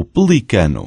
o pelicano.